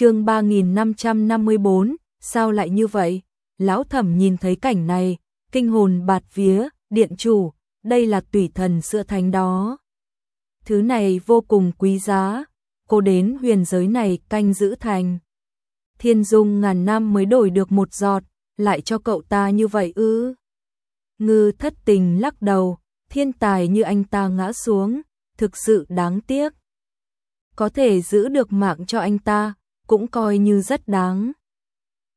chương 3554, sao lại như vậy? Lão thẩm nhìn thấy cảnh này, kinh hồn bạt vía, điện chủ, đây là tùy thần sữa thánh đó. Thứ này vô cùng quý giá, cô đến huyền giới này canh giữ thành. Thiên dung ngàn năm mới đổi được một giọt, lại cho cậu ta như vậy ư. Ngư thất tình lắc đầu, thiên tài như anh ta ngã xuống, thực sự đáng tiếc. Có thể giữ được mạng cho anh ta, cũng coi như rất đáng.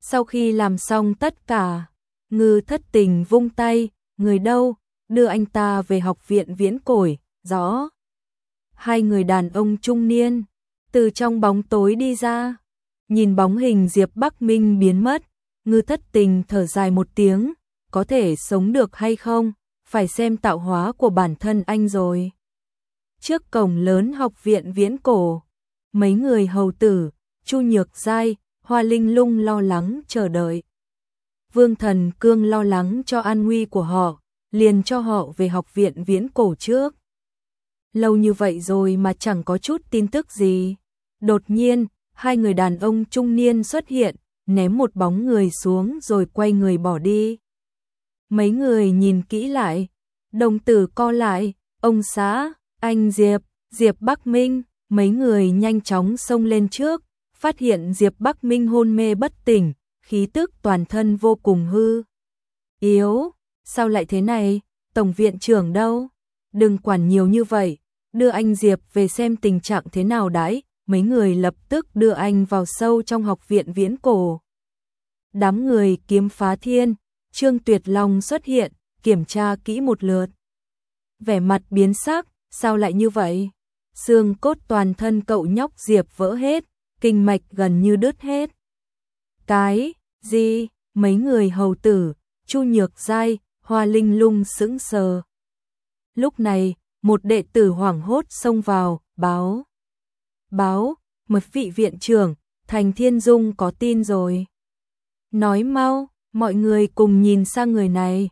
Sau khi làm xong tất cả, ngư thất tình vung tay, người đâu, đưa anh ta về học viện viễn cổi, rõ. Hai người đàn ông trung niên, từ trong bóng tối đi ra, nhìn bóng hình Diệp Bắc Minh biến mất, ngư thất tình thở dài một tiếng, có thể sống được hay không, phải xem tạo hóa của bản thân anh rồi. Trước cổng lớn học viện viễn cổ, mấy người hầu tử, Chu Nhược Giai, Hoa Linh Lung lo lắng chờ đợi. Vương Thần Cương lo lắng cho an nguy của họ, liền cho họ về học viện viễn cổ trước. Lâu như vậy rồi mà chẳng có chút tin tức gì. Đột nhiên, hai người đàn ông trung niên xuất hiện, ném một bóng người xuống rồi quay người bỏ đi. Mấy người nhìn kỹ lại, đồng tử co lại, ông xã, anh Diệp, Diệp Bắc Minh, mấy người nhanh chóng xông lên trước, phát hiện Diệp Bắc Minh hôn mê bất tỉnh, khí tức toàn thân vô cùng hư. Yếu, sao lại thế này, tổng viện trưởng đâu? Đừng quản nhiều như vậy, đưa anh Diệp về xem tình trạng thế nào đãi, mấy người lập tức đưa anh vào sâu trong học viện viễn cổ. Đám người kiếm phá thiên, Trương Tuyệt Long xuất hiện, kiểm tra kỹ một lượt. Vẻ mặt biến sắc, sao lại như vậy? Xương cốt toàn thân cậu nhóc Diệp vỡ hết, kinh mạch gần như đứt hết. Cái, gì, mấy người hầu tử, Chu Nhược dai Hoa Linh Lung sững sờ. Lúc này, một đệ tử hoảng hốt xông vào, báo. Báo, mật vị viện trưởng, Thành Thiên Dung có tin rồi. Nói mau, mọi người cùng nhìn sang người này.